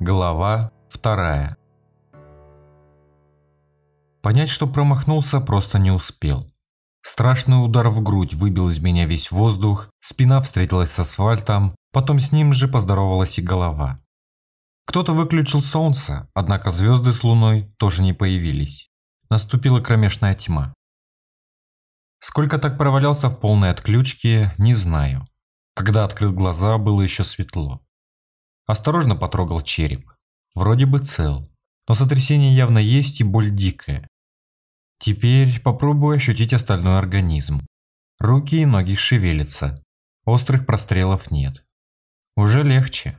Глава вторая. Понять, что промахнулся, просто не успел. Страшный удар в грудь выбил из меня весь воздух, спина встретилась с асфальтом, потом с ним же поздоровалась и голова. Кто-то выключил солнце, однако звезды с луной тоже не появились. Наступила кромешная тьма. Сколько так провалялся в полной отключке, не знаю. Когда открыл глаза, было еще светло. Осторожно потрогал череп. Вроде бы цел, но сотрясение явно есть и боль дикая. Теперь попробую ощутить остальной организм. Руки и ноги шевелятся. Острых прострелов нет. Уже легче.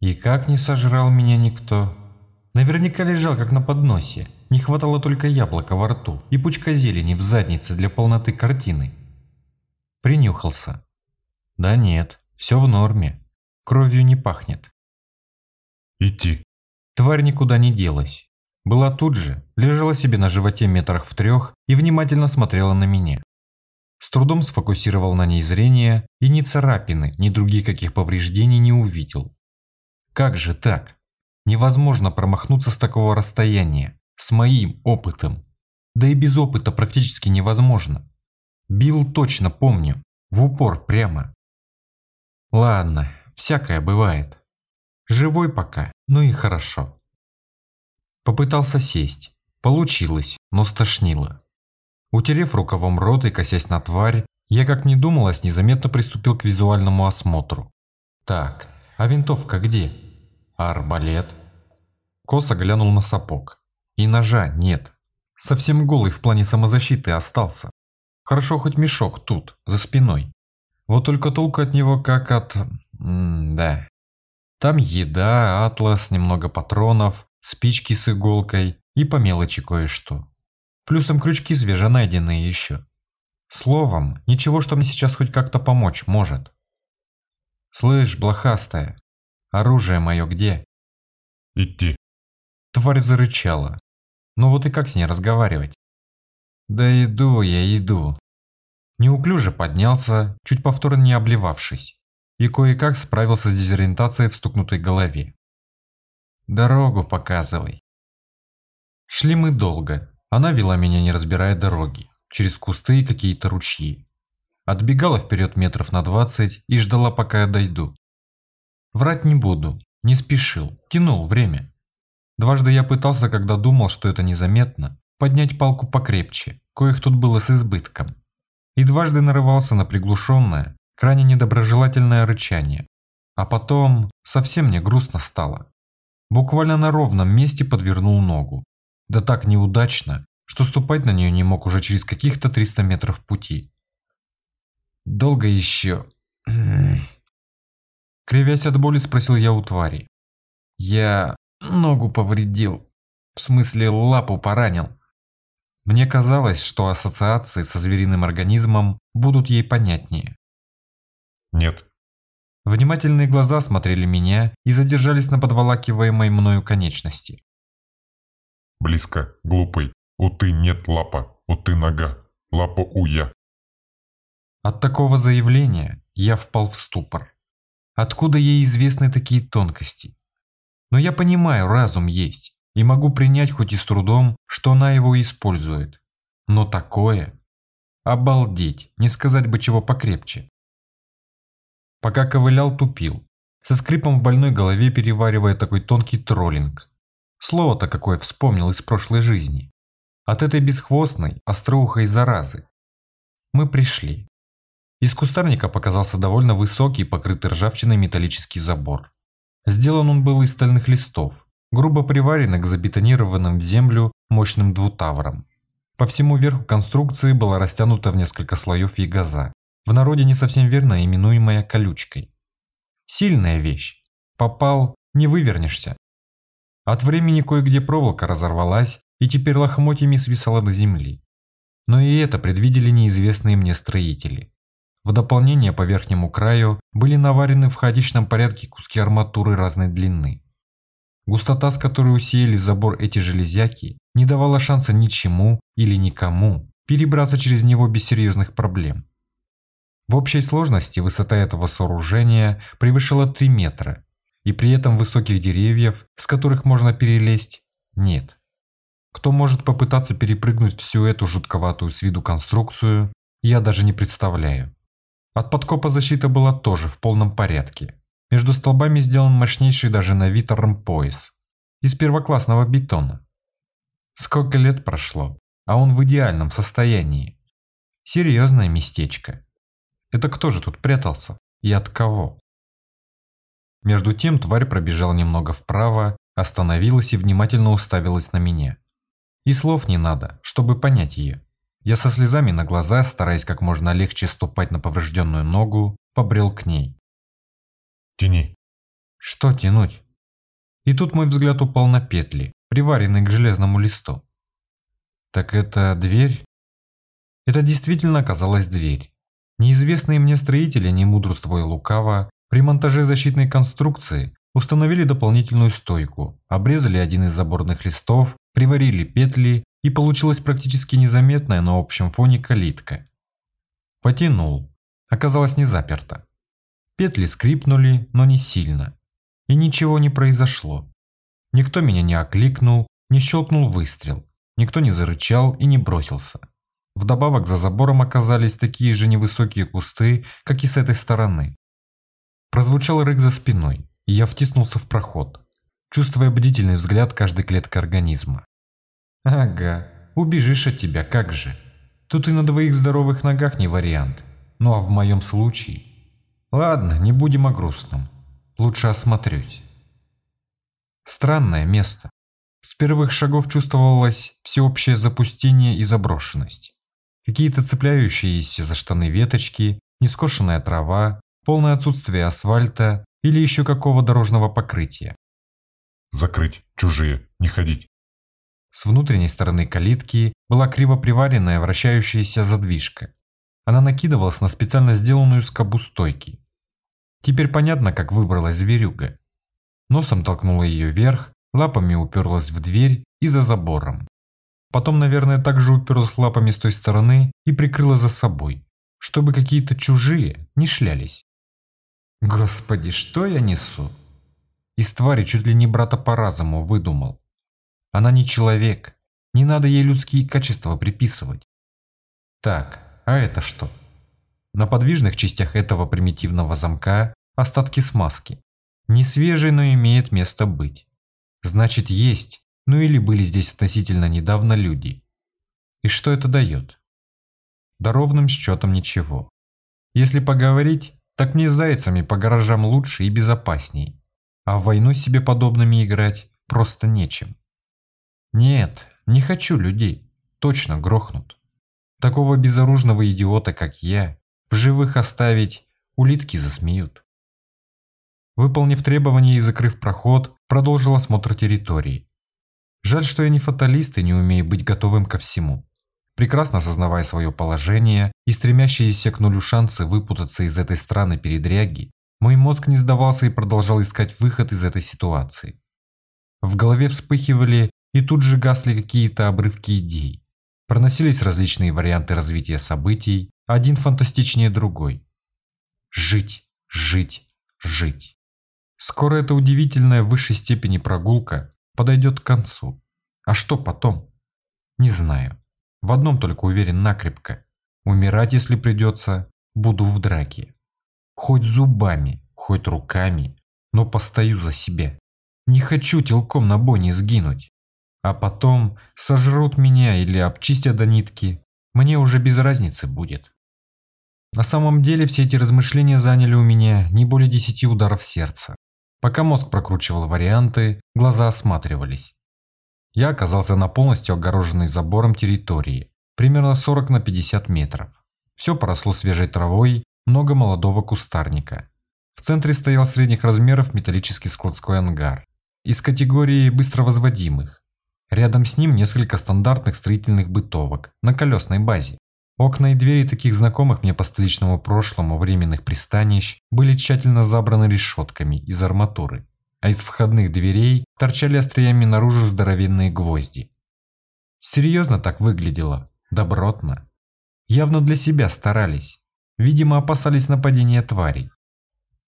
И как не сожрал меня никто? Наверняка лежал как на подносе. Не хватало только яблока во рту и пучка зелени в заднице для полноты картины. Принюхался. Да нет, все в норме. Кровью не пахнет. Идти. Тварь никуда не делась. Была тут же, лежала себе на животе метрах в трех и внимательно смотрела на меня. С трудом сфокусировал на ней зрение и ни царапины, ни других каких повреждений не увидел. Как же так? Невозможно промахнуться с такого расстояния, с моим опытом. Да и без опыта практически невозможно. Бил точно помню, в упор прямо. Ладно, всякое бывает. Живой пока, ну и хорошо. Попытался сесть. Получилось, но стошнило. Утерев рукавом рот и косясь на тварь, я как не думалось, незаметно приступил к визуальному осмотру. Так, а винтовка где? А арбалет? Косо глянул на сапог. И ножа нет. Совсем голый в плане самозащиты остался. Хорошо хоть мешок тут, за спиной. Вот только толку от него как от... М да. Там еда, атлас, немного патронов, спички с иголкой и по мелочи кое-что. Плюсом крючки свеженайденные еще. Словом, ничего, что мне сейчас хоть как-то помочь может. Слышь, блохастая, оружие мое где? Идти. Тварь зарычала. Ну вот и как с ней разговаривать? Да иду я, иду. Неуклюже поднялся, чуть повторно не обливавшись, и кое-как справился с дезориентацией в стукнутой голове. «Дорогу показывай». Шли мы долго. Она вела меня, не разбирая дороги, через кусты и какие-то ручьи. Отбегала вперед метров на двадцать и ждала, пока я дойду. Врать не буду, не спешил, тянул время. Дважды я пытался, когда думал, что это незаметно, поднять палку покрепче, коих тут было с избытком и дважды нарывался на приглушенное, крайне недоброжелательное рычание. А потом совсем мне грустно стало. Буквально на ровном месте подвернул ногу. Да так неудачно, что ступать на нее не мог уже через каких-то 300 метров пути. Долго еще... Кривясь от боли, спросил я у твари. Я ногу повредил. В смысле, лапу поранил. Мне казалось, что ассоциации со звериным организмом будут ей понятнее. Нет. Внимательные глаза смотрели меня и задержались на подволакиваемой мною конечности. Близко, глупый. У ты нет лапа, у ты нога. Лапа у я. От такого заявления я впал в ступор. Откуда ей известны такие тонкости? Но я понимаю, разум есть и могу принять хоть и с трудом, что она его использует. Но такое... Обалдеть, не сказать бы чего покрепче. Пока ковылял, тупил, со скрипом в больной голове переваривая такой тонкий троллинг. Слово-то какое вспомнил из прошлой жизни. От этой бесхвостной, остроухой заразы. Мы пришли. Из кустарника показался довольно высокий, покрытый ржавчиной металлический забор. Сделан он был из стальных листов, грубо приварена к забетонированным в землю мощным двутаврам. По всему верху конструкции была растянута в несколько слоев ягоза, в народе не совсем верно именуемая колючкой. Сильная вещь. Попал, не вывернешься. От времени кое-где проволока разорвалась и теперь лохмотьями свисала до земли. Но и это предвидели неизвестные мне строители. В дополнение по верхнему краю были наварены в хаотичном порядке куски арматуры разной длины. Густота, с которой усеяли забор эти железяки, не давала шанса ничему или никому перебраться через него без серьезных проблем. В общей сложности высота этого сооружения превышала 3 метра, и при этом высоких деревьев, с которых можно перелезть, нет. Кто может попытаться перепрыгнуть всю эту жутковатую с виду конструкцию, я даже не представляю. От подкопа защита была тоже в полном порядке. Между столбами сделан мощнейший даже на вид пояс из первоклассного бетона. Сколько лет прошло, а он в идеальном состоянии. Серьезное местечко. Это кто же тут прятался и от кого? Между тем тварь пробежала немного вправо, остановилась и внимательно уставилась на меня. И слов не надо, чтобы понять ее. Я со слезами на глаза, стараясь как можно легче ступать на поврежденную ногу, побрел к ней. «Тяни». «Что тянуть?» И тут мой взгляд упал на петли, приваренные к железному листу. Так это дверь? Это действительно оказалась дверь. Неизвестные мне строители, не мудрствуя лукаво, при монтаже защитной конструкции установили дополнительную стойку, обрезали один из заборных листов, приварили петли и получилась практически незаметная на общем фоне калитка. Потянул. Оказалось не заперто. Петли скрипнули, но не сильно. И ничего не произошло. Никто меня не окликнул, не щелкнул выстрел. Никто не зарычал и не бросился. Вдобавок за забором оказались такие же невысокие кусты, как и с этой стороны. Прозвучал рык за спиной, и я втиснулся в проход, чувствуя бдительный взгляд каждой клетки организма. Ага, убежишь от тебя, как же. Тут и на двоих здоровых ногах не вариант. Ну а в моем случае... Ладно, не будем о грустном. Лучше осмотрюсь. Странное место. С первых шагов чувствовалось всеобщее запустение и заброшенность. Какие-то цепляющиеся за штаны веточки, нескошенная трава, полное отсутствие асфальта или еще какого дорожного покрытия. Закрыть, чужие, не ходить. С внутренней стороны калитки была криво приваренная вращающаяся задвижка. Она накидывалась на специально сделанную скобу стойки. Теперь понятно, как выбралась зверюга. Носом толкнула ее вверх, лапами уперлась в дверь и за забором. Потом, наверное, также уперлась лапами с той стороны и прикрыла за собой, чтобы какие-то чужие не шлялись. Господи, что я несу? Из твари чуть ли не брата по разуму выдумал. Она не человек, не надо ей людские качества приписывать. Так, а это что? На подвижных частях этого примитивного замка остатки смазки. Не свежий, но имеет место быть. Значит, есть, ну или были здесь относительно недавно люди. И что это дает? Да ровным счетом ничего. Если поговорить, так мне с зайцами по гаражам лучше и безопасней. А в войну себе подобными играть просто нечем. Нет, не хочу людей. Точно грохнут. Такого безоружного идиота, как я, в живых оставить улитки засмеют. Выполнив требования и закрыв проход, продолжил осмотр территории. Жаль, что я не фаталист и не умею быть готовым ко всему. Прекрасно осознавая свое положение и стремящиеся к нулю шансы выпутаться из этой странной передряги, мой мозг не сдавался и продолжал искать выход из этой ситуации. В голове вспыхивали и тут же гасли какие-то обрывки идей. Проносились различные варианты развития событий, один фантастичнее другой. Жить, жить, жить. Скоро эта удивительная в высшей степени прогулка подойдет к концу. А что потом? Не знаю. В одном только уверен накрепко. Умирать, если придется, буду в драке. Хоть зубами, хоть руками, но постою за себя. Не хочу телком на бойне сгинуть. А потом сожрут меня или обчистят до нитки. Мне уже без разницы будет. На самом деле все эти размышления заняли у меня не более десяти ударов сердца. Пока мозг прокручивал варианты, глаза осматривались. Я оказался на полностью огороженной забором территории, примерно 40 на 50 метров. Все поросло свежей травой, много молодого кустарника. В центре стоял средних размеров металлический складской ангар из категории быстровозводимых. Рядом с ним несколько стандартных строительных бытовок на колесной базе. Окна и двери таких знакомых мне по столичному прошлому временных пристанищ были тщательно забраны решетками из арматуры, а из входных дверей торчали остриями наружу здоровенные гвозди. Серьезно так выглядело, добротно. Явно для себя старались. Видимо, опасались нападения тварей.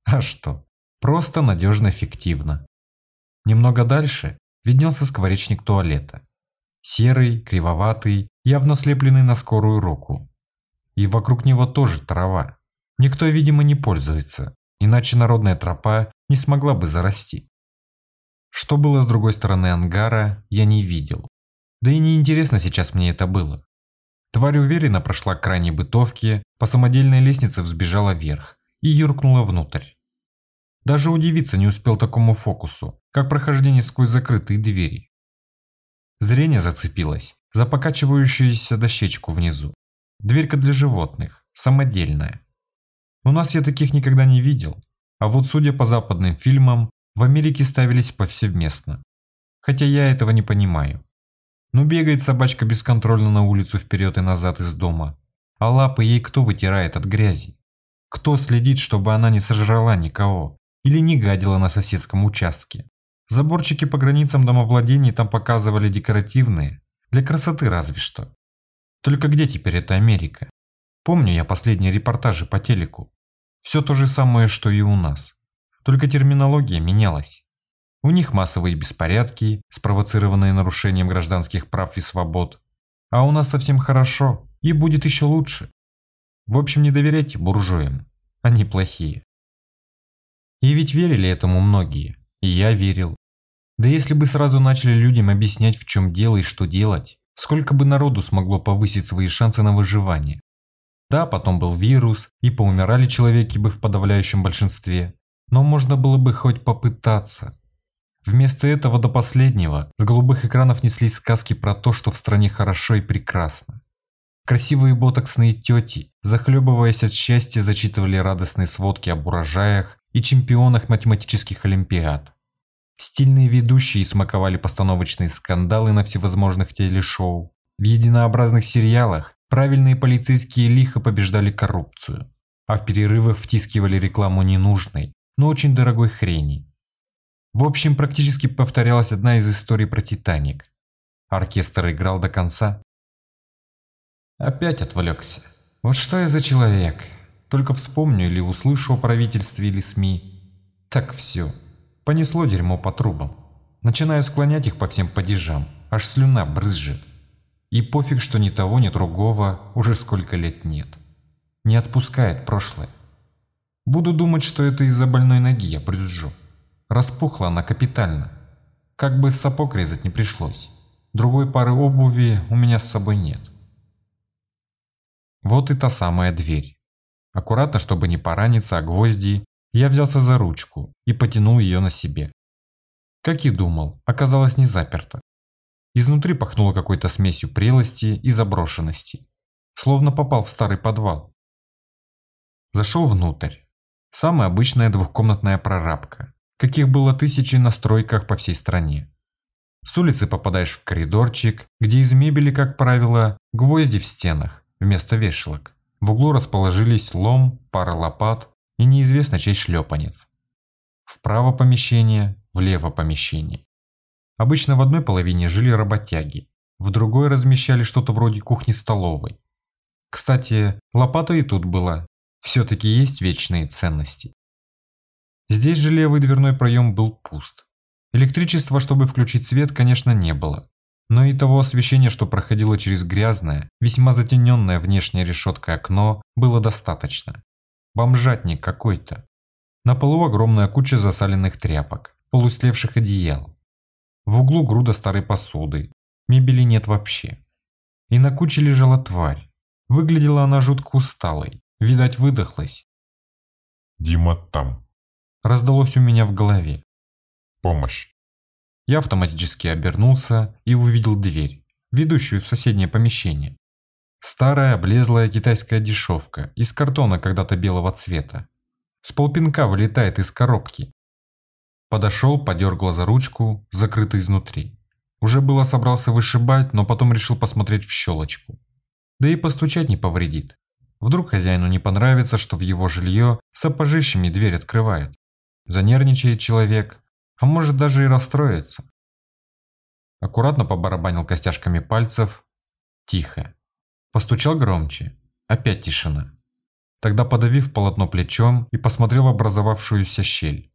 А что? Просто надежно эффективно. Немного дальше виднелся скворечник туалета. Серый, кривоватый, явно слепленный на скорую руку. И вокруг него тоже трава. Никто, видимо, не пользуется, иначе народная тропа не смогла бы зарасти. Что было с другой стороны ангара, я не видел. Да и неинтересно сейчас мне это было. Тварь уверенно прошла к крайней бытовке, по самодельной лестнице взбежала вверх и юркнула внутрь. Даже удивиться не успел такому фокусу, как прохождение сквозь закрытые двери. Зрение зацепилось за покачивающуюся дощечку внизу. Дверька для животных, самодельная. У нас я таких никогда не видел, а вот судя по западным фильмам, в Америке ставились повсеместно. Хотя я этого не понимаю. Ну бегает собачка бесконтрольно на улицу вперед и назад из дома. А лапы ей кто вытирает от грязи? Кто следит, чтобы она не сожрала никого? Или не гадила на соседском участке? Заборчики по границам домовладений там показывали декоративные. Для красоты разве что. Только где теперь эта Америка? Помню я последние репортажи по телеку. Все то же самое, что и у нас. Только терминология менялась. У них массовые беспорядки, спровоцированные нарушением гражданских прав и свобод. А у нас совсем хорошо и будет еще лучше. В общем, не доверяйте буржуям. Они плохие. И ведь верили этому многие. И я верил. Да если бы сразу начали людям объяснять, в чем дело и что делать, сколько бы народу смогло повысить свои шансы на выживание. Да, потом был вирус, и поумирали человеки бы в подавляющем большинстве. Но можно было бы хоть попытаться. Вместо этого до последнего с голубых экранов неслись сказки про то, что в стране хорошо и прекрасно. Красивые ботоксные тети, захлебываясь от счастья, зачитывали радостные сводки об урожаях и чемпионах математических олимпиад. Стильные ведущие смаковали постановочные скандалы на всевозможных телешоу. В единообразных сериалах правильные полицейские лихо побеждали коррупцию, а в перерывах втискивали рекламу ненужной, но очень дорогой хрени. В общем, практически повторялась одна из историй про Титаник. Оркестр играл до конца. Опять отвлекся. Вот что я за человек? Только вспомню или услышу о правительстве или СМИ. Так все. Понесло дерьмо по трубам. Начинаю склонять их по всем падежам. Аж слюна брызжет. И пофиг, что ни того, ни другого уже сколько лет нет. Не отпускает прошлое. Буду думать, что это из-за больной ноги я брюзжу. Распухла она капитально. Как бы сапог резать не пришлось. Другой пары обуви у меня с собой нет. Вот и та самая дверь. Аккуратно, чтобы не пораниться о гвозди, я взялся за ручку и потянул ее на себе. Как и думал, оказалось не заперто. Изнутри пахнуло какой-то смесью прелости и заброшенности. Словно попал в старый подвал. Зашел внутрь. Самая обычная двухкомнатная прорабка каких было тысячи на стройках по всей стране. С улицы попадаешь в коридорчик, где из мебели, как правило, гвозди в стенах вместо вешалок. В углу расположились лом, пара лопат и неизвестно чей шлепанец. Вправо помещение, влево помещение. Обычно в одной половине жили работяги, в другой размещали что-то вроде кухни-столовой. Кстати, лопата и тут была. Все-таки есть вечные ценности. Здесь же левый дверной проем был пуст. Электричества, чтобы включить свет, конечно, не было. Но и того освещения, что проходило через грязное, весьма затененное внешней решеткой окно, было достаточно. Бомжатник какой-то. На полу огромная куча засаленных тряпок, полуслевших одеял. В углу груда старой посуды. Мебели нет вообще. И на куче лежала тварь. Выглядела она жутко усталой. Видать, выдохлась. «Дима там», раздалось у меня в голове. «Помощь!» Я автоматически обернулся и увидел дверь, ведущую в соседнее помещение. Старая, облезлая китайская дешевка, из картона когда-то белого цвета. С полпинка вылетает из коробки. Подошел, подергал за ручку, закрыто изнутри. Уже было собрался вышибать, но потом решил посмотреть в щелочку. Да и постучать не повредит. Вдруг хозяину не понравится, что в его жилье сапожищами дверь открывает занервничает человек, а может даже и расстроится. Аккуратно побарабанил костяшками пальцев. Тихо. Постучал громче. Опять тишина. Тогда подавив полотно плечом и посмотрел в образовавшуюся щель.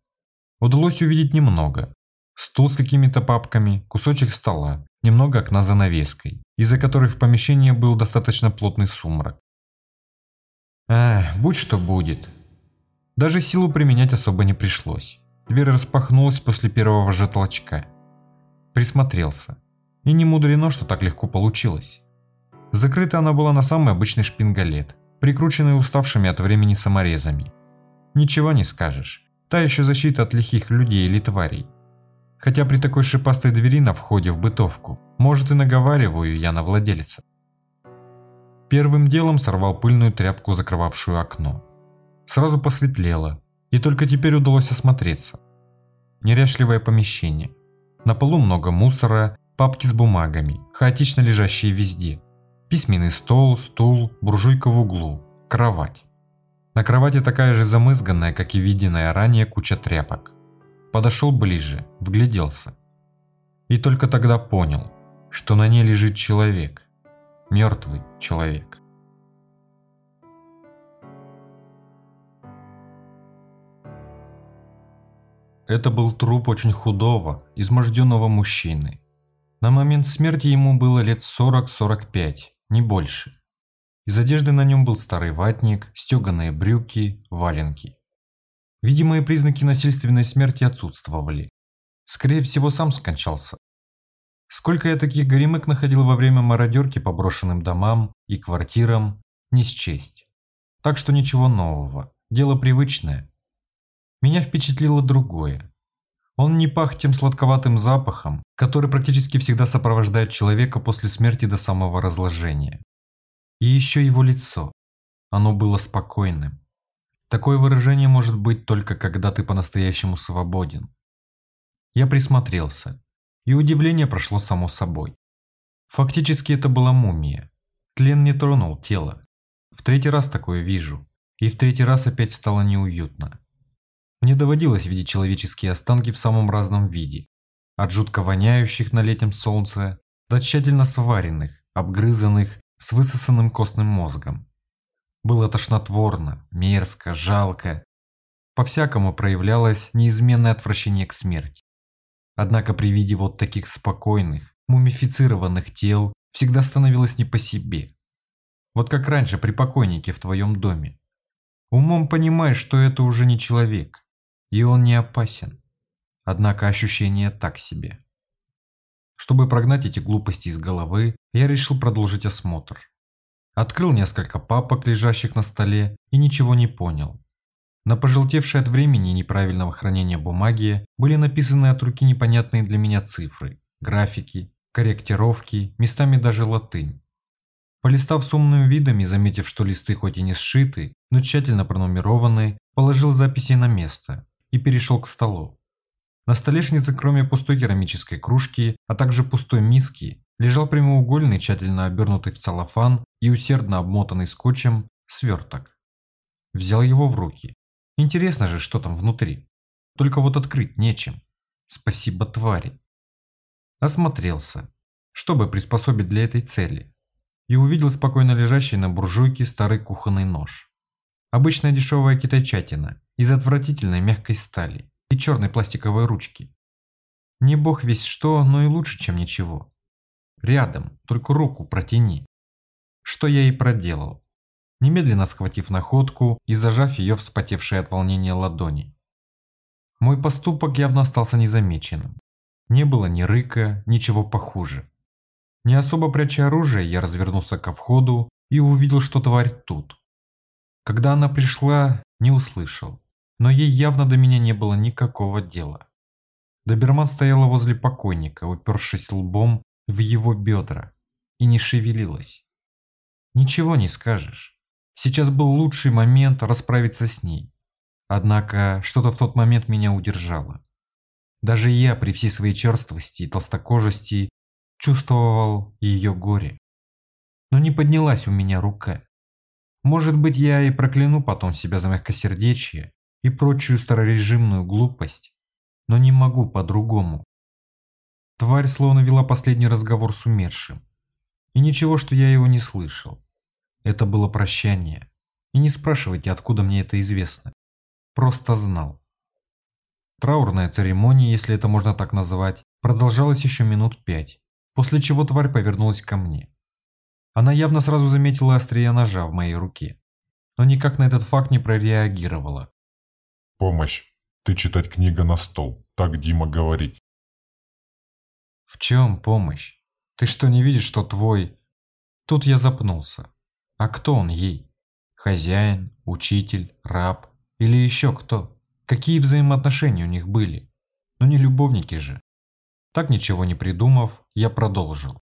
удалось увидеть немного. Стул с какими-то папками, кусочек стола, немного окна занавеской, из-за которой в помещении был достаточно плотный сумрак. Эх, будь что будет. Даже силу применять особо не пришлось. Дверь распахнулась после первого же толчка. Присмотрелся. И не мудрено, что так легко получилось. Закрыта она была на самый обычный шпингалет, прикрученный уставшими от времени саморезами. Ничего не скажешь. Та еще защита от лихих людей или тварей. Хотя при такой шипастой двери на входе в бытовку, может и наговариваю я на владельца. Первым делом сорвал пыльную тряпку, закрывавшую окно. Сразу посветлело, и только теперь удалось осмотреться. Неряшливое помещение. На полу много мусора, папки с бумагами, хаотично лежащие везде. Письменный стол, стул, буржуйка в углу, кровать. На кровати такая же замызганная, как и виденная ранее куча тряпок. Подошел ближе, вгляделся. И только тогда понял, что на ней лежит человек. Мертвый человек. Это был труп очень худого, изможденного мужчины. На момент смерти ему было лет 40-45, не больше. Из одежды на нем был старый ватник, стеганые брюки, валенки. Видимые признаки насильственной смерти отсутствовали. Скорее всего, сам скончался. Сколько я таких горемык находил во время мародерки по брошенным домам и квартирам, не счесть. Так что ничего нового, дело привычное. Меня впечатлило другое. Он не пах тем сладковатым запахом, который практически всегда сопровождает человека после смерти до самого разложения. И еще его лицо. Оно было спокойным. Такое выражение может быть только когда ты по-настоящему свободен. Я присмотрелся, и удивление прошло само собой. Фактически это была мумия. Тлен не тронул тело. В третий раз такое вижу, и в третий раз опять стало неуютно. Мне доводилось видеть человеческие останки в самом разном виде. От жутко воняющих на летнем солнце до тщательно сваренных, обгрызанных с высосанным костным мозгом. Было тошнотворно, мерзко, жалко. По-всякому проявлялось неизменное отвращение к смерти. Однако при виде вот таких спокойных, мумифицированных тел всегда становилось не по себе. Вот как раньше при покойнике в твоем доме. Умом понимаешь, что это уже не человек, и он не опасен. Однако ощущение так себе. Чтобы прогнать эти глупости из головы, я решил продолжить осмотр. Открыл несколько папок, лежащих на столе, и ничего не понял. На пожелтевшей от времени и неправильного хранения бумаги были написаны от руки непонятные для меня цифры, графики, корректировки, местами даже латынь. Полистав с умным видом и заметив, что листы хоть и не сшиты, но тщательно пронумерованы, положил записи на место и перешел к столу. На столешнице, кроме пустой керамической кружки, а также пустой миски, лежал прямоугольный, тщательно обернутый в целлофан и усердно обмотанный скотчем сверток. Взял его в руки. Интересно же, что там внутри. Только вот открыть нечем. Спасибо твари. Осмотрелся, чтобы приспособить для этой цели. И увидел спокойно лежащий на буржуйке старый кухонный нож. Обычная дешевая китайчатина из отвратительной мягкой стали и черной пластиковой ручки. Не бог весь что, но и лучше, чем ничего. Рядом, только руку протяни. Что я и проделал, немедленно схватив находку и зажав ее вспотевшие от волнения ладони. Мой поступок явно остался незамеченным. Не было ни рыка, ничего похуже. Не особо пряча оружие, я развернулся ко входу и увидел, что тварь тут. Когда она пришла, не услышал но ей явно до меня не было никакого дела. Доберман стояла возле покойника, упершись лбом в его бедра, и не шевелилась. Ничего не скажешь. Сейчас был лучший момент расправиться с ней. Однако что-то в тот момент меня удержало. Даже я при всей своей черствости и толстокожести чувствовал ее горе. Но не поднялась у меня рука. Может быть, я и прокляну потом себя за мягкосердечие, и прочую старорежимную глупость, но не могу по-другому. Тварь словно вела последний разговор с умершим. И ничего, что я его не слышал. Это было прощание. И не спрашивайте, откуда мне это известно. Просто знал. Траурная церемония, если это можно так назвать, продолжалась еще минут пять, после чего тварь повернулась ко мне. Она явно сразу заметила острие ножа в моей руке, но никак на этот факт не прореагировала. Помощь. Ты читать книга на стол. Так Дима говорит. В чем помощь? Ты что, не видишь, что твой... Тут я запнулся. А кто он ей? Хозяин, учитель, раб или еще кто? Какие взаимоотношения у них были? Ну не любовники же. Так ничего не придумав, я продолжил.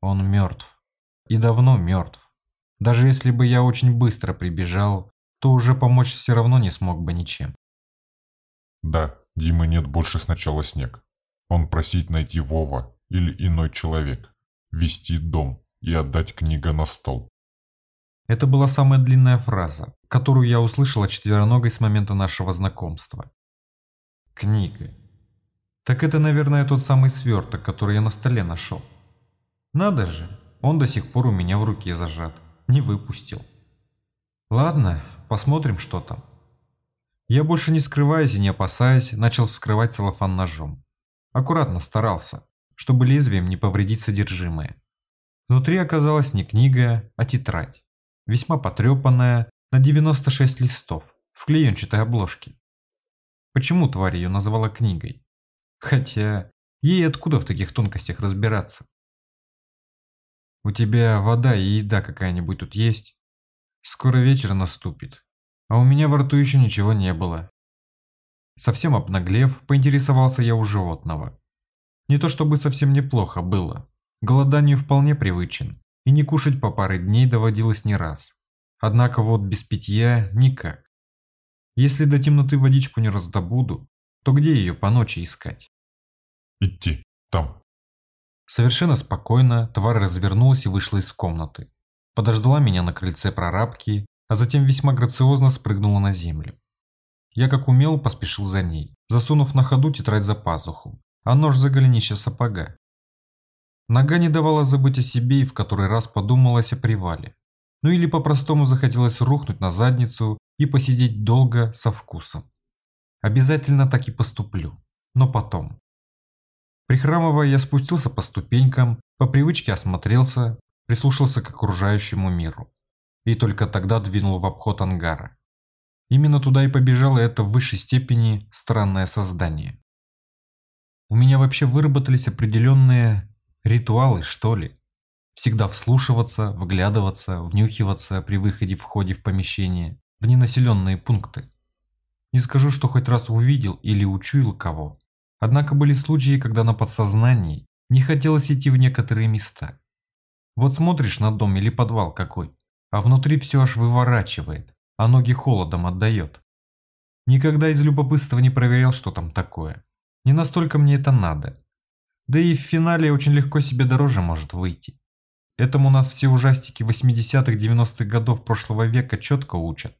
Он мертв. И давно мертв. Даже если бы я очень быстро прибежал, то уже помочь все равно не смог бы ничем. Да, Димы нет больше сначала снег. Он просить найти Вова или иной человек, вести дом и отдать книга на стол. Это была самая длинная фраза, которую я услышал от четвероногой с момента нашего знакомства. Книга. Так это, наверное, тот самый сверток, который я на столе нашел. Надо же, он до сих пор у меня в руке зажат, не выпустил. Ладно, посмотрим, что там. Я больше не скрываясь и не опасаясь, начал вскрывать целлофан ножом. Аккуратно старался, чтобы лезвием не повредить содержимое. Внутри оказалась не книга, а тетрадь весьма потрепанная, на 96 листов, в клеенчатой обложке. Почему тварь ее называла книгой? Хотя, ей откуда в таких тонкостях разбираться? У тебя вода и еда какая-нибудь тут есть? Скоро вечер наступит, а у меня во рту еще ничего не было. Совсем обнаглев, поинтересовался я у животного. Не то чтобы совсем неплохо было, голоданию вполне привычен, и не кушать по пары дней доводилось не раз. Однако вот без питья никак. Если до темноты водичку не раздобуду, то где ее по ночи искать? Идти, там. Совершенно спокойно тварь развернулась и вышла из комнаты. Подождала меня на крыльце прорабки, а затем весьма грациозно спрыгнула на землю. Я как умел поспешил за ней, засунув на ходу тетрадь за пазуху, а нож за голенище сапога. Нога не давала забыть о себе и в который раз подумалась о привале. Ну или по-простому захотелось рухнуть на задницу и посидеть долго со вкусом. Обязательно так и поступлю, но потом. Прихрамывая, я спустился по ступенькам, по привычке осмотрелся, прислушался к окружающему миру. И только тогда двинул в обход ангара. Именно туда и побежало это в высшей степени странное создание. У меня вообще выработались определенные Ритуалы, что ли? Всегда вслушиваться, вглядываться, внюхиваться при выходе в ходе в помещение, в ненаселенные пункты. Не скажу, что хоть раз увидел или учуял кого. Однако были случаи, когда на подсознании не хотелось идти в некоторые места. Вот смотришь на дом или подвал какой, а внутри все аж выворачивает, а ноги холодом отдает. Никогда из любопытства не проверял, что там такое. Не настолько мне это надо. Да и в финале очень легко себе дороже может выйти. Этому нас все ужастики 80-х 90-х годов прошлого века четко учат.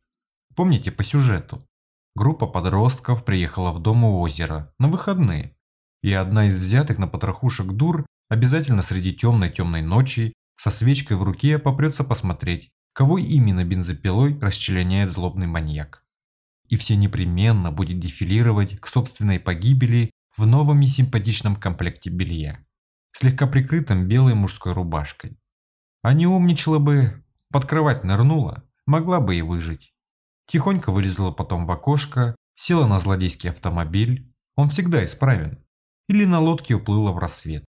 Помните по сюжету? Группа подростков приехала в дом у озера на выходные. И одна из взятых на потрохушек дур обязательно среди темной-темной ночи со свечкой в руке попрется посмотреть, кого именно бензопилой расчленяет злобный маньяк. И все непременно будет дефилировать к собственной погибели в новом и симпатичном комплекте белья, слегка прикрытом белой мужской рубашкой. А не умничала бы, под кровать нырнула, могла бы и выжить. Тихонько вылезла потом в окошко, села на злодейский автомобиль, он всегда исправен, или на лодке уплыла в рассвет.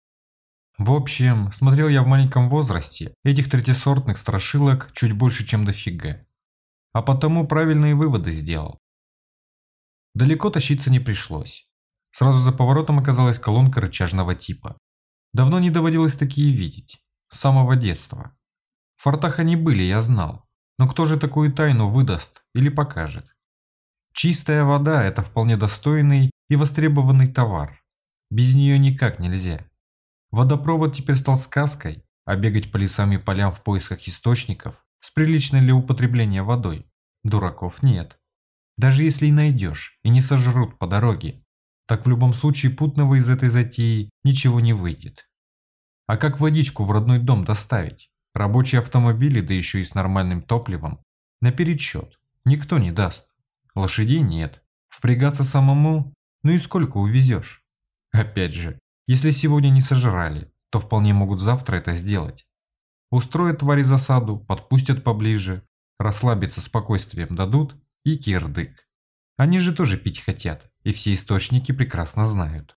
В общем, смотрел я в маленьком возрасте этих третисортных страшилок чуть больше, чем дофига. А потому правильные выводы сделал. Далеко тащиться не пришлось. Сразу за поворотом оказалась колонка рычажного типа. Давно не доводилось такие видеть. С самого детства. В фортах они были, я знал. Но кто же такую тайну выдаст или покажет? Чистая вода – это вполне достойный и востребованный товар. Без нее никак нельзя. Водопровод теперь стал сказкой, а бегать по лесам и полям в поисках источников с приличной для употребления водой дураков нет. Даже если и найдешь, и не сожрут по дороге, так в любом случае путного из этой затеи ничего не выйдет. А как водичку в родной дом доставить? Рабочие автомобили, да еще и с нормальным топливом. На перечет. Никто не даст. Лошадей нет. Впрягаться самому Ну и сколько увезешь? Опять же, если сегодня не сожрали, то вполне могут завтра это сделать. Устроят твари засаду, подпустят поближе, расслабиться спокойствием дадут и кирдык. Они же тоже пить хотят, и все источники прекрасно знают.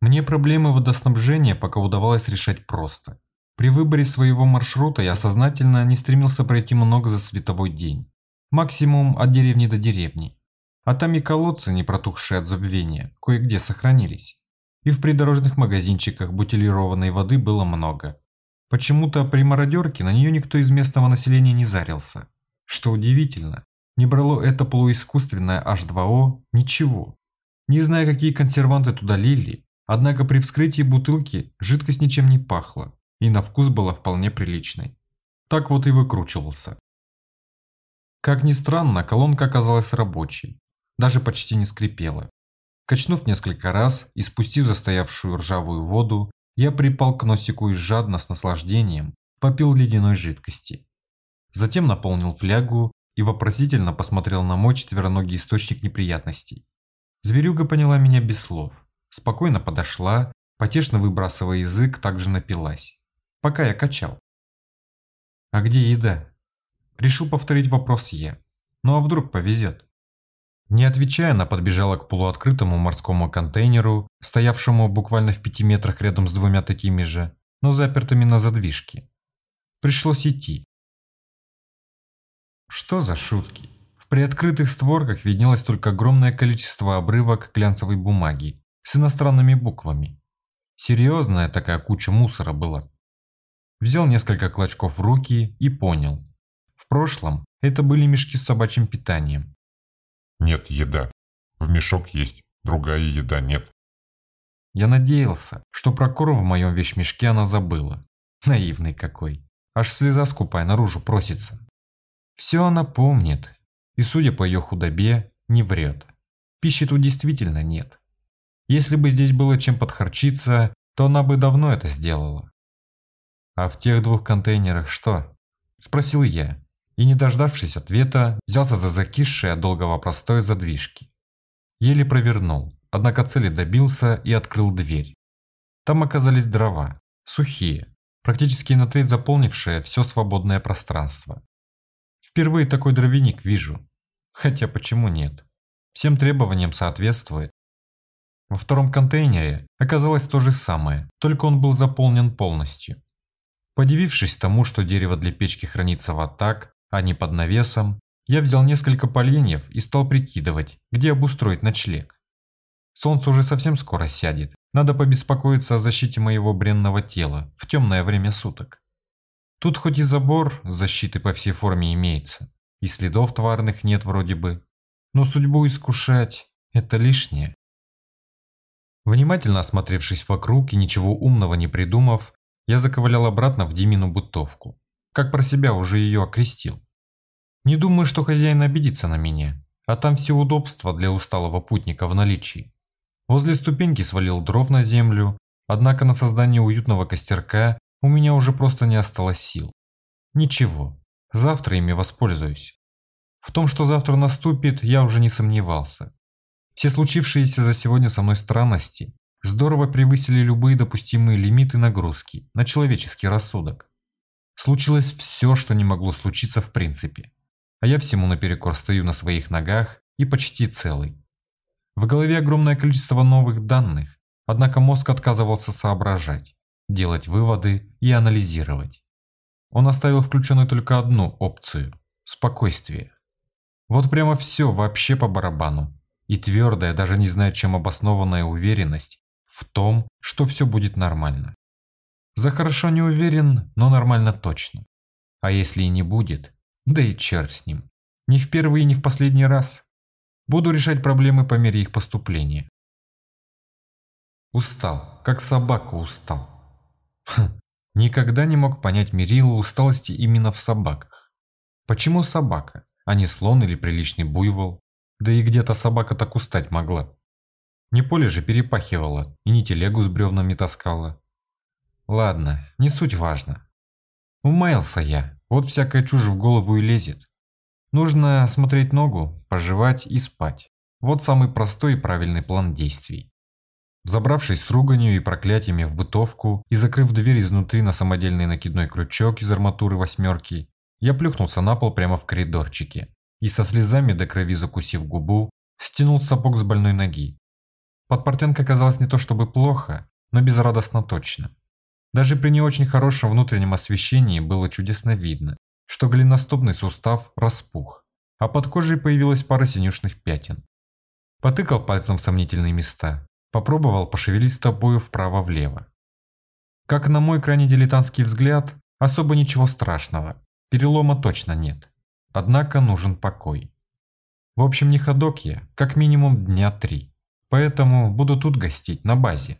Мне проблемы водоснабжения пока удавалось решать просто. При выборе своего маршрута я сознательно не стремился пройти много за световой день. Максимум от деревни до деревни. А там и колодцы, не протухшие от забвения, кое-где сохранились. И в придорожных магазинчиках бутилированной воды было много. Почему-то при мародерке на нее никто из местного населения не зарился. Что удивительно, не брало это полуискусственное H2O ничего. Не зная, какие консерванты туда лили, однако при вскрытии бутылки жидкость ничем не пахла и на вкус была вполне приличной. Так вот и выкручивался. Как ни странно, колонка оказалась рабочей, даже почти не скрипела. Качнув несколько раз и спустив застоявшую ржавую воду, я припал к носику и жадно с наслаждением попил ледяной жидкости. Затем наполнил флягу и вопросительно посмотрел на мой четвероногий источник неприятностей. Зверюга поняла меня без слов. Спокойно подошла, потешно выбрасывая язык, также напилась. Пока я качал. «А где еда?» Решил повторить вопрос я. «Ну а вдруг повезет?» Не отвечая, она подбежала к полуоткрытому морскому контейнеру, стоявшему буквально в пяти метрах рядом с двумя такими же, но запертыми на задвижке. Пришлось идти, что за шутки? В приоткрытых створках виднелось только огромное количество обрывок глянцевой бумаги с иностранными буквами. Серьезная такая куча мусора была. Взял несколько клочков в руки и понял. В прошлом это были мешки с собачьим питанием. Нет еда. В мешок есть, другая еда нет. Я надеялся, что про корм в моем вещмешке она забыла. Наивный какой. Аж слеза скупая наружу просится. Все она помнит, и, судя по ее худобе, не врет. Пищи тут действительно нет. Если бы здесь было чем подхарчиться, то она бы давно это сделала. «А в тех двух контейнерах что?» – спросил я, и, не дождавшись ответа, взялся за закисшие от долгого простоя задвижки. Еле провернул, однако цели добился и открыл дверь. Там оказались дрова, сухие, практически на треть заполнившие все свободное пространство. Впервые такой дровяник вижу. Хотя почему нет? Всем требованиям соответствует. Во втором контейнере оказалось то же самое, только он был заполнен полностью. Подивившись тому, что дерево для печки хранится вот так, а не под навесом, я взял несколько поленьев и стал прикидывать, где обустроить ночлег. Солнце уже совсем скоро сядет, надо побеспокоиться о защите моего бренного тела в темное время суток. Тут хоть и забор защиты по всей форме имеется, и следов тварных нет вроде бы, но судьбу искушать – это лишнее. Внимательно осмотревшись вокруг и ничего умного не придумав, я заковылял обратно в Димину бутовку, как про себя уже ее окрестил. Не думаю, что хозяин обидится на меня, а там все удобства для усталого путника в наличии. Возле ступеньки свалил дров на землю, однако на создание уютного костерка у меня уже просто не осталось сил. Ничего, завтра ими воспользуюсь. В том, что завтра наступит, я уже не сомневался. Все случившиеся за сегодня со мной странности здорово превысили любые допустимые лимиты нагрузки на человеческий рассудок. Случилось все, что не могло случиться в принципе. А я всему наперекор стою на своих ногах и почти целый. В голове огромное количество новых данных, однако мозг отказывался соображать делать выводы и анализировать. Он оставил включенной только одну опцию – спокойствие. Вот прямо все вообще по барабану. И твердая, даже не зная чем обоснованная уверенность в том, что все будет нормально. За хорошо не уверен, но нормально точно. А если и не будет, да и черт с ним. Не в первый и не в последний раз. Буду решать проблемы по мере их поступления. Устал, как собака устал. Хм, никогда не мог понять мерило усталости именно в собаках. Почему собака, а не слон или приличный буйвол? Да и где-то собака так устать могла. Не поле же перепахивала и не телегу с бревнами таскала. Ладно, не суть важно. Умаялся я, вот всякая чушь в голову и лезет. Нужно смотреть ногу, пожевать и спать. Вот самый простой и правильный план действий. Забравшись с руганью и проклятиями в бытовку и закрыв дверь изнутри на самодельный накидной крючок из арматуры восьмерки, я плюхнулся на пол прямо в коридорчике и со слезами до крови закусив губу, стянул сапог с больной ноги. Подпортянка казалась не то чтобы плохо, но безрадостно точно. Даже при не очень хорошем внутреннем освещении было чудесно видно, что голеностопный сустав распух, а под кожей появилась пара синюшных пятен. Потыкал пальцем в сомнительные места, попробовал пошевелить стопою вправо-влево. Как на мой крайне дилетантский взгляд, особо ничего страшного, перелома точно нет. Однако нужен покой. В общем, не ходок я, как минимум дня три. Поэтому буду тут гостить, на базе.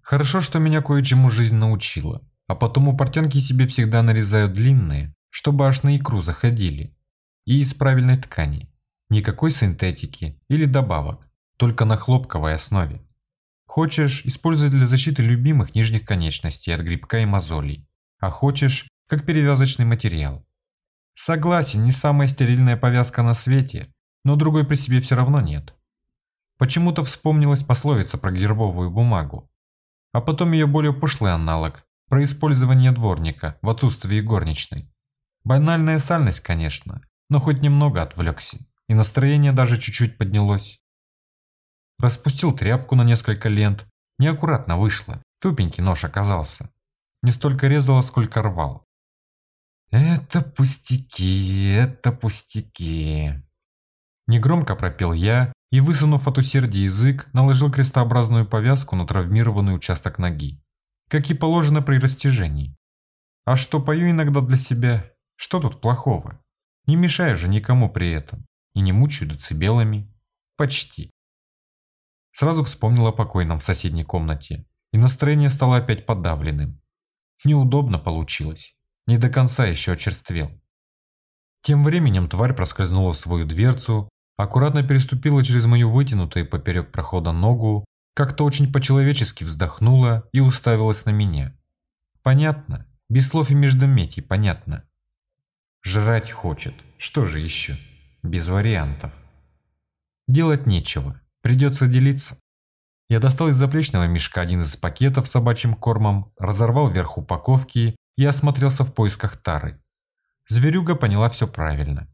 Хорошо, что меня кое-чему жизнь научила. А потом у портянки себе всегда нарезают длинные, чтобы аж на икру заходили. И из правильной ткани. Никакой синтетики или добавок, только на хлопковой основе. Хочешь, используй для защиты любимых нижних конечностей от грибка и мозолей. А хочешь, как перевязочный материал. Согласен, не самая стерильная повязка на свете, но другой при себе все равно нет. Почему-то вспомнилась пословица про гербовую бумагу. А потом ее более пошлый аналог, про использование дворника в отсутствии горничной. Банальная сальность, конечно, но хоть немного отвлекся, и настроение даже чуть-чуть поднялось. Распустил тряпку на несколько лент, неаккуратно вышло, тупенький нож оказался. Не столько резало, сколько рвал. «Это пустяки, это пустяки». Негромко пропел я и, высунув от усердия язык, наложил крестообразную повязку на травмированный участок ноги, как и положено при растяжении. А что пою иногда для себя, что тут плохого? Не мешаю же никому при этом и не мучаю децибелами. Почти. Сразу вспомнил о покойном в соседней комнате, и настроение стало опять подавленным. Неудобно получилось не до конца еще очерствел. Тем временем тварь проскользнула в свою дверцу, аккуратно переступила через мою вытянутую поперек прохода ногу, как-то очень по-человечески вздохнула и уставилась на меня. Понятно, без слов и междометий понятно. Жрать хочет, что же еще? Без вариантов. Делать нечего, придется делиться. Я достал из заплечного мешка один из пакетов с собачьим кормом, разорвал верх упаковки и осмотрелся в поисках тары. Зверюга поняла все правильно.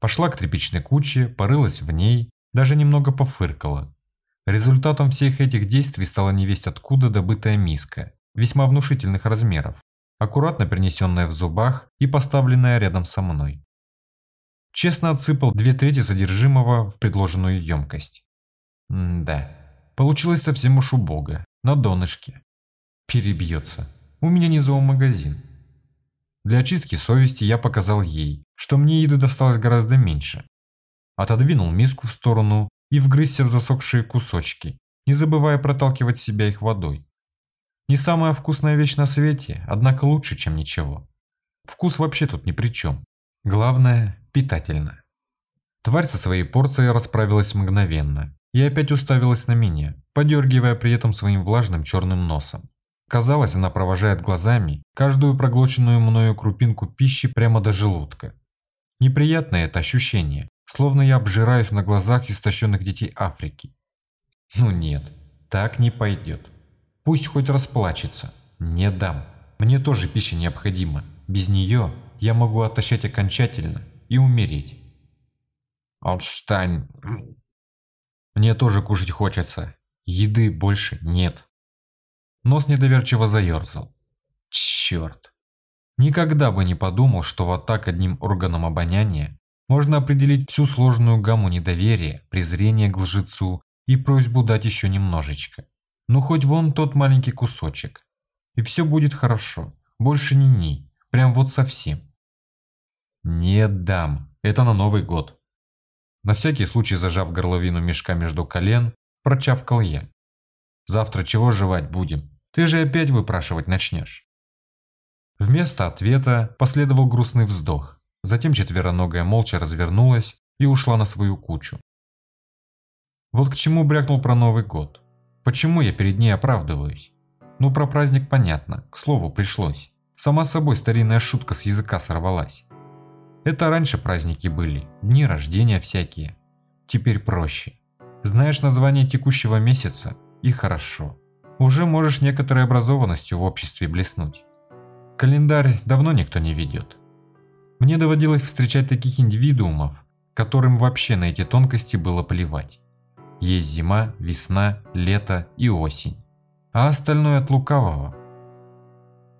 Пошла к тряпичной куче, порылась в ней, даже немного пофыркала. Результатом всех этих действий стала невесть откуда добытая миска, весьма внушительных размеров, аккуратно принесенная в зубах и поставленная рядом со мной. Честно отсыпал две трети содержимого в предложенную емкость. М да, получилось совсем уж убого, на донышке. Перебьется. У меня не зоомагазин. Для очистки совести я показал ей, что мне еды досталось гораздо меньше. Отодвинул миску в сторону и вгрызся в засохшие кусочки, не забывая проталкивать себя их водой. Не самая вкусная вещь на свете, однако лучше, чем ничего. Вкус вообще тут ни при чем. Главное – питательно. Тварь со своей порцией расправилась мгновенно и опять уставилась на меня, подергивая при этом своим влажным черным носом. Казалось, она провожает глазами каждую проглоченную мною крупинку пищи прямо до желудка. Неприятное это ощущение, словно я обжираюсь на глазах истощенных детей Африки. Ну нет, так не пойдет. Пусть хоть расплачется. Не дам. Мне тоже пища необходима. Без нее я могу отощать окончательно и умереть. Отстань. Мне тоже кушать хочется. Еды больше нет. Нос недоверчиво заерзал. Черт. Никогда бы не подумал, что вот так одним органом обоняния можно определить всю сложную гамму недоверия, презрения к лжецу и просьбу дать еще немножечко. Ну хоть вон тот маленький кусочек. И все будет хорошо. Больше не ни. Прям вот совсем. Не дам. Это на Новый год. На всякий случай зажав горловину мешка между колен, прочавкал я. Завтра чего жевать будем? Ты же опять выпрашивать начнешь. Вместо ответа последовал грустный вздох. Затем четвероногая молча развернулась и ушла на свою кучу. Вот к чему брякнул про Новый год. Почему я перед ней оправдываюсь? Ну, про праздник понятно, к слову пришлось. Сама собой старинная шутка с языка сорвалась. Это раньше праздники были, дни рождения всякие. теперь проще. Знаешь название текущего месяца и хорошо. Уже можешь некоторой образованностью в обществе блеснуть. Календарь давно никто не ведет. Мне доводилось встречать таких индивидуумов, которым вообще на эти тонкости было плевать. Есть зима, весна, лето и осень. А остальное от лукавого.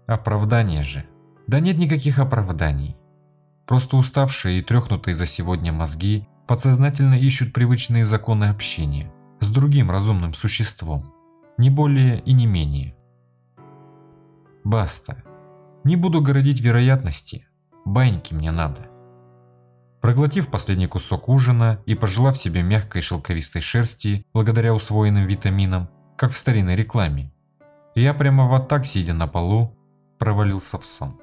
Оправдание же. Да нет никаких оправданий. Просто уставшие и трехнутые за сегодня мозги подсознательно ищут привычные законы общения с другим разумным существом. Не более и не менее. Баста. Не буду городить вероятности. Баньки мне надо. Проглотив последний кусок ужина и пожелав себе мягкой шелковистой шерсти благодаря усвоенным витаминам, как в старинной рекламе, я прямо вот так, сидя на полу, провалился в сон.